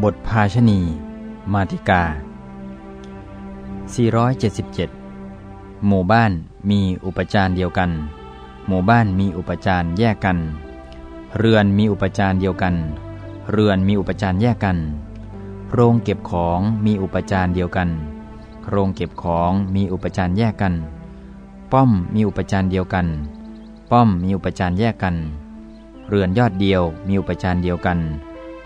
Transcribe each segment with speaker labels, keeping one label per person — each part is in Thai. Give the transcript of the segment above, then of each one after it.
Speaker 1: บทภาชณี มาติกา 477 หมู่บ้านมีอุปจารเดียวกัน หมู่บ้านมีอุปจารแยกกัน เรือนมีอุปจารเดียวกัน เรือนมีอุปจารแยกกัน โรงเก็บของมีอุปจารเดียวกัน โรงเก็บของมีอุปจารแยกกัน ป้อมมีอุปจารเดียวกัน ป้อมมีอุปจารแยกกัน เรือนยอดเดียวมีอุปจารเดียวกัน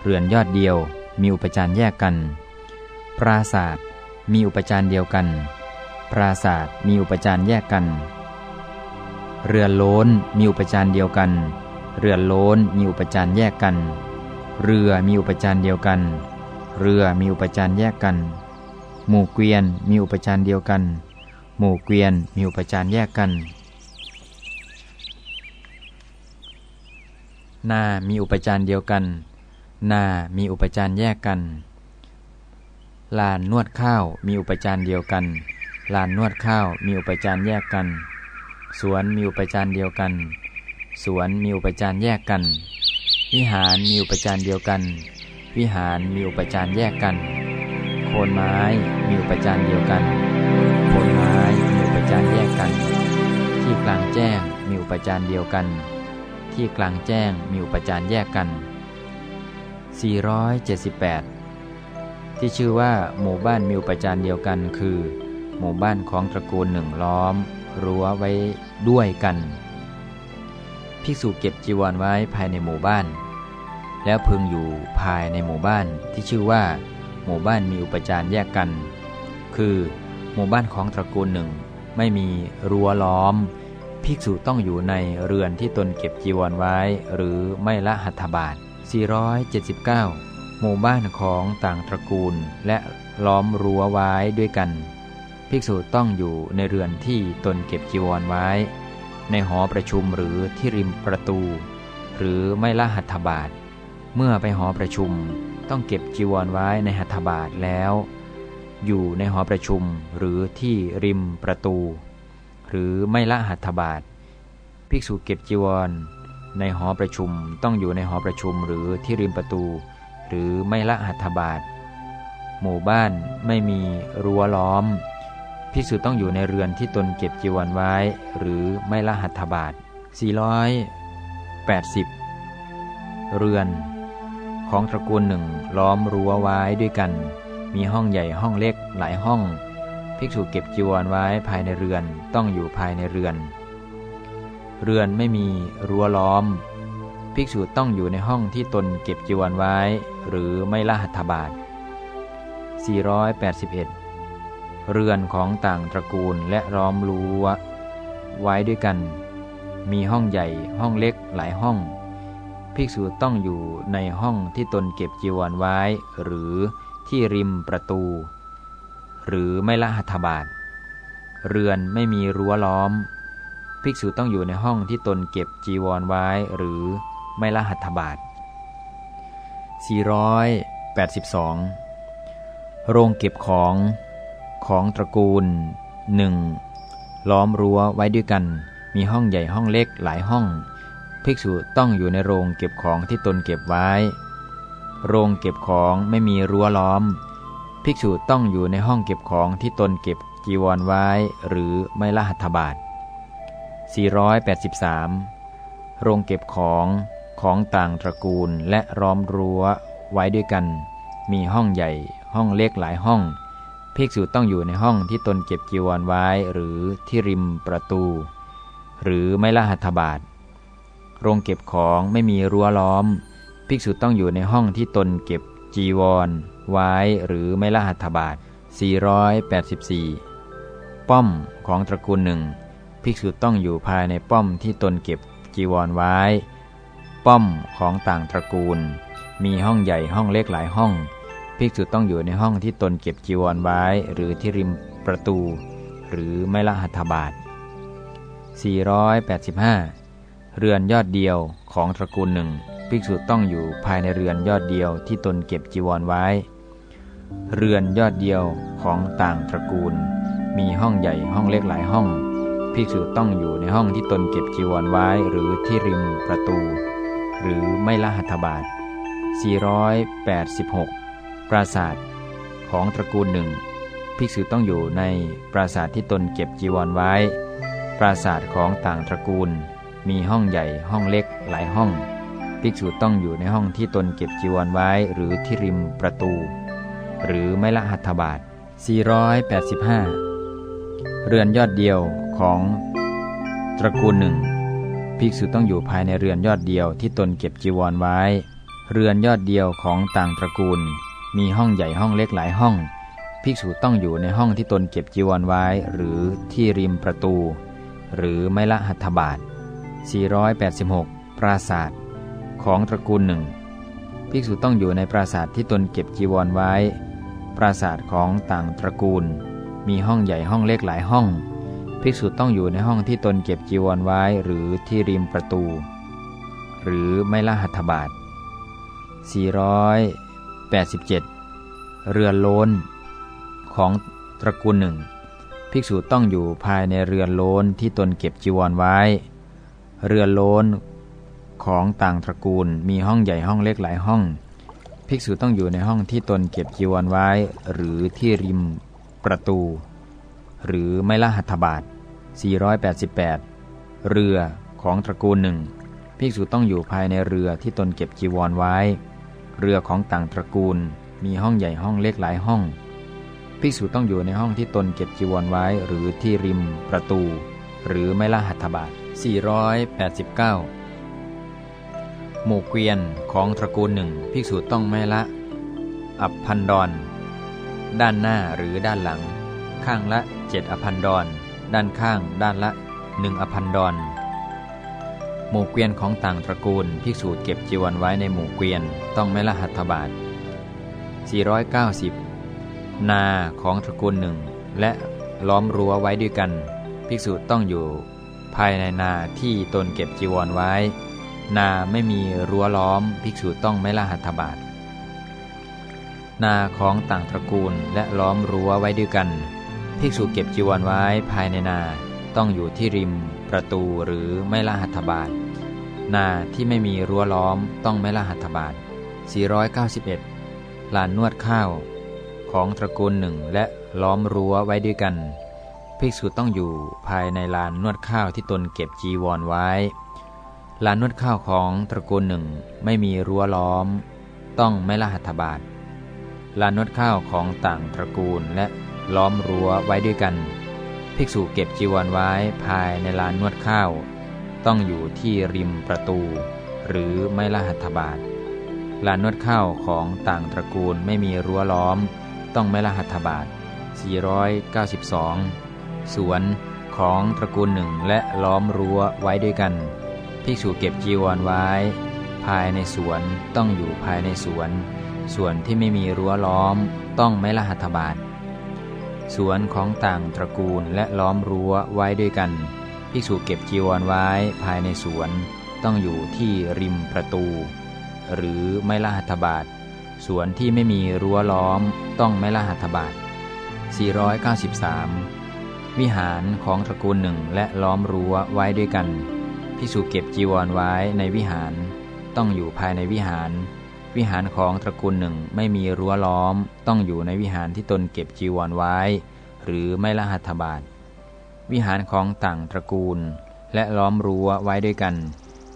Speaker 1: เรือนยอดเดียว มีอุปจารแยกกัน ปราศาสตร์มีอุปจารเดียวกัน ปราศาสตร์มีอุปจารแยกกัน เรือโล้นมีอุปจารเดียวกัน เรือโล้นมีอุปจารแยกกัน เรือมีอุปจารเดียวกัน เรือมีอุปจารแยกกัน หมู่เกวียนมีอุปจารเดียวกัน หมู่เกวียนมีอุปจารแยกกันนา มีอุปจารเดียวกัน นามีอุปจารแยกกัน ลานนวดข้าวมีอุปจารเดียวกัน ลานนวดข้าวมีอุปจารแยกกัน สวนมีอุปจารเดียวกัน สวนมีอุปจารแยกกัน วิหารมีอุปจารเดียวกัน วิหารมีอุปจารแยกกัน โคนไม้มีอุปจารเดียวกัน โคนไม้มีอุปจารแยกกัน ที่กลางแจ้งมีอุปจารเดียวกัน ที่กลางแจ้งมีอุปจารแยกกัน 478 ที่ชื่อว่าหมู่บ้านมีอุปจารเดียวกันคือ หมู่บ้านของตระกูลหนึ่งล้อม รั้วไว้ด้วยกัน ภิกษุเก็บจีวรไว้ภายในหมู่บ้าน แล้วพึงอยู่ภายในหมู่บ้านที่ชื่อว่า หมู่บ้านมีอุปจารแยกกัน คือ หมู่บ้านของตระกูลหนึ่งไม่มีรั้วล้อม ภิกษุต้องอยู่ในเรือนที่ตนเก็บจีวรไว้ หรือไม่ละหัตถบาท 479 หมู่บ้านของต่างตระกูลและล้อมรั้วไว้ด้วยกัน ภิกษุต้องอยู่ในเรือนที่ตนเก็บจีวรไว้ ในหอประชุมหรือที่ริมประตู หรือไม่ละหัตถบาท เมื่อไปหอประชุมต้องเก็บจีวรไว้ในหัตถบาทแล้ว อยู่ในหอประชุมหรือที่ริมประตู หรือไม่ละหัตถบาท ภิกษุเก็บจีวร ในหอประชุมต้องอยู่ในหอประชุมหรือที่ริมประตู หรือไม่ละหัตถบาท หมู่บ้านไม่มีรั้วล้อมพิสุต้องอยู่ในเรือนที่ตนเก็บจีวรไว้ หรือไม่ละหัตถบาท 480 เรือน ของตระกูลหนึ่งล้อมรั้วไว้ด้วยกัน มีห้องใหญ่ห้องเล็กหลายห้อง ภิกษุเก็บจีวรไว้ภายในเรือนต้องอยู่ภายในเรือน เรือนไม่มีรั้วล้อม ภิกษุต้องอยู่ในห้องที่ตนเก็บจีวรไว้ หรือไม่ละหัตถบาท481 เรือนของต่างตระกูลและล้อมรั้วไว้ด้วยกัน มีห้องใหญ่ห้องเล็กหลายห้อง ภิกษุต้องอยู่ในห้องที่ตนเก็บจีวรไว้ หรือที่ริมประตู หรือไม่ละหัตถบาท เรือนไม่มีรั้วล้อม ภิกษุต้องอยู่ในห้องที่ตนเก็บจีวรไว้ หรือไม่ละหัตถบาท482 โรงเก็บของของตระกูลหนึ่งล้อมรั้วไว้ด้วยกัน มีห้องใหญ่ห้องเล็กหลายห้อง ภิกษุต้องอยู่ในโรงเก็บของที่ตนเก็บไว้ โรงเก็บของไม่มีรั้วล้อม ภิกษุต้องอยู่ในห้องเก็บของที่ตนเก็บจีวรไว้ หรือไม่ละหัตถบาท 483 โรงเก็บของของต่างตระกูลและร้อมรั้วไว้ด้วยกัน มีห้องใหญ่ ห้องเล็กหลายห้อง ภิกษุต้องอยู่ในห้องที่ตนเก็บจีวรไว้หรือที่ริมประตู หรือไม่ละหัตถบาท โรงเก็บของไม่มีรั้วล้อม ภิกษุต้องอยู่ในห้องที่ตนเก็บจีวรไว้หรือไม่ละหัตถบาท 484 ป้อมของตระกูลหนึ่ง ภิกษุต้องอยู่ภายในป้อมที่ตนเก็บจีวรไว้ ป้อมของต่างตระกูล มีห้องใหญ่ห้องเล็กหลายห้อง ภิกษุต้องอยู่ในห้องที่ตนเก็บจีวรไว้ หรือที่ริมประตู หรือไม่ละหัตถบาท485 เรือนยอดเดียวของตระกูลหนึ่งภิกษุต้องอยู่ภายในเรือนยอดเดียวที่ตนเก็บจีวรไว้ เรือนยอดเดียวของต่างตระกูล มีห้องใหญ่ห้องเล็กหลายห้อง ภิกษุต้องอยู่ในห้องที่ตนเก็บจีวรไว้หรือที่ริมประตู หรือไม่ละหัตถบาท486 ปราสาทของตระกูลหนึ่งภิกษุต้องอยู่ในปราสาทที่ตนเก็บจีวรไว้ ปราสาทของต่างตระกูล มีห้องใหญ่ห้องเล็กหลายห้อง ภิกษุต้องอยู่ในห้องที่ตนเก็บจีวรไว้หรือที่ริมประตู หรือไม่ละหัตถบาท485 เรือนยอดเดียว ของตระกูลหนึ่ง ภิกษุต้องอยู่ภายในเรือนยอดเดียวที่ตนเก็บจีวรไว้ เรือนยอดเดียวของต่างตระกูล มีห้องใหญ่ห้องเล็กหลายห้อง ภิกษุต้องอยู่ในห้องที่ตนเก็บจีวรไว้ หรือที่ริมประตู หรือไม่ละหัตถบาท486 ปราศาสตร์ของตระกูลหนึ่ง ภิกษุต้องอยู่ในปราสาทที่ตนเก็บจีวรไว้ ปราสาทของต่างตระกูล มีห้องใหญ่ห้องเล็กหลายห้อง ภิกษุต้องอยู่ในห้องที่ตนเก็บจีวรไว้หรือที่ริมประตู หรือไม่ละหัตถบาท487 เรือนโลนของตระกูลหนึ่งภิกษุต้องอยู่ภายในเรือนโลนที่ตนเก็บจีวรไว้ เรือนโลนของต่างตระกูลมีห้องใหญ่ห้องเล็กหลายห้อง ภิกษุต้องอยู่ในห้องที่ตนเก็บจีวรไว้ หรือที่ริมประตู หรือไมละหัตถบาท 488 เรือของตระกูลหนึ่งภิกษุต้องอยู่ภายในเรือที่ตนเก็บจีวรไว้ เรือของต่างตระกูลมีห้องใหญ่ห้องเล็กหลายห้อง ภิกษุต้องอยู่ในห้องที่ตนเก็บจีวรไว้ หรือที่ริม ประตู หรือไมละหัตถบาท 489 หมู่เกวียนของตระกูลหนึ่งภิกษุต้องไม่ละ อับพันดอน ด้านหน้าหรือด้านหลัง ข้างละเจ็ดอพันดอน ด้านข้างด้านละหนึ่งอพันดอน หมู่เกวียนของต่างตระกูลภิกษุเก็บจีวรไว้ในหมู่เกวียนต้องไม่ละหัตถบาท 490 นาของตระกูลหนึ่งและล้อมรั้วไว้ด้วยกัน ภิกษุต้องอยู่ ภายในนาที่ตนเก็บจีวรไว้ นาไม่มีรั้วล้อม ภิกษุต้องไม่ละหัตถบาทนาของต่างตระกูลและล้อมรั้วไว้ด้วยกัน ภิกษุเก็บจีวรไว้ภายในนาต้องอยู่ที่ริม ประตูหรือไม่ละหัตถบาทนาที่ไม่มีรั้วล้อมต้องไม่ละหัตถบาท491ลานนวดข้าว ของตระกูลหนึ่งและล้อมรั้วไว้ด้วยกัน ภิกษุต้องอยู่ภายในลานนวดข้าวที่ตนเก็บจีวรไว้ ลานนวดข้าวของตระกูลหนึ่งไม่มีรั้วล้อม ต้องไม่ละหัตถบาทลานนวดข้าวของต่างตระกูลและ ล้อมรั้วไว้ด้วยกัน ภิกษุเก็บจีวรไว้ภายในลานนวดข้าว ต้องอยู่ที่ริมประตู หรือไม่ละหัตถบาทลานนวดข้าวของต่างตระกูลไม่มีรั้วล้อม ต้องไม่ละหัตถบาท492 สวนของตระกูลหนึ่งและล้อมรั้วไว้ด้วยกัน ภิกษุเก็บจีวรไว้ ภายในสวนต้องอยู่ภายในสวน ส่วนที่ไม่มีรั้วล้อม ต้องไม่ละหัตถบาท สวนของต่างตระกูลและล้อมรั้วไว้ด้วยกัน ภิกษุเก็บจีวรไว้ภายในสวนต้องอยู่ที่ริมประตู หรือไม่ละหัตถบาทสวนที่ไม่มีรั้วล้อมต้องไม่ละหัตถบาท493 วิหารของตระกูลหนึ่งและล้อมรั้วไว้ด้วยกัน ภิกษุเก็บจีวรไว้ในวิหาร ต้องอยู่ภายในวิหาร วิหารของตระกูลหนึ่งไม่มีรั้วล้อม ต้องอยู่ในวิหารที่ตนเก็บจีวรไว้ หรือไม่ละหัตถบาทวิหารของต่างตระกูล และล้อมรั้วไว้ด้วยกัน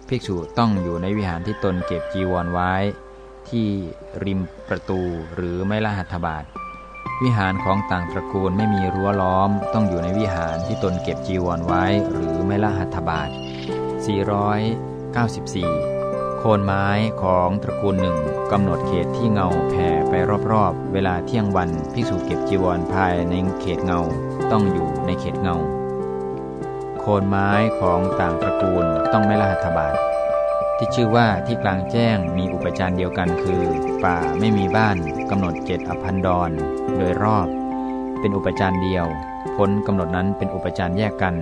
Speaker 1: ภิกษุต้องอยู่ในวิหารที่ตนเก็บจีวรไว้ ที่ริมประตูหรือไม่ละหัตถบาทวิหารของต่างตระกูลไม่มีรั้วล้อม ต้องอยู่ในวิหารที่ตนเก็บจีวรไว้ หรือไม่ละหัตถบาท494 โคนไม้ของตระกูลหนึ่งกำหนดเขตที่เงาแผ่ไปรอบๆ เวลาเที่ยงวันภิกษุเก็บจีวรภายในเขตเงาต้องอยู่ในเขตเงา โคนไม้ของต่างตระกูลต้องไม่ละหัตถบาทที่ชื่อว่าที่กลางแจ้งมีอุปจารเดียวกันคือ ป่าไม่มีบ้านกำหนดเจ็ดอพันดรโดยรอบ เป็นอุปจารเดียว พ้นกำหนดนั้นเป็นอุปจารแยกกัน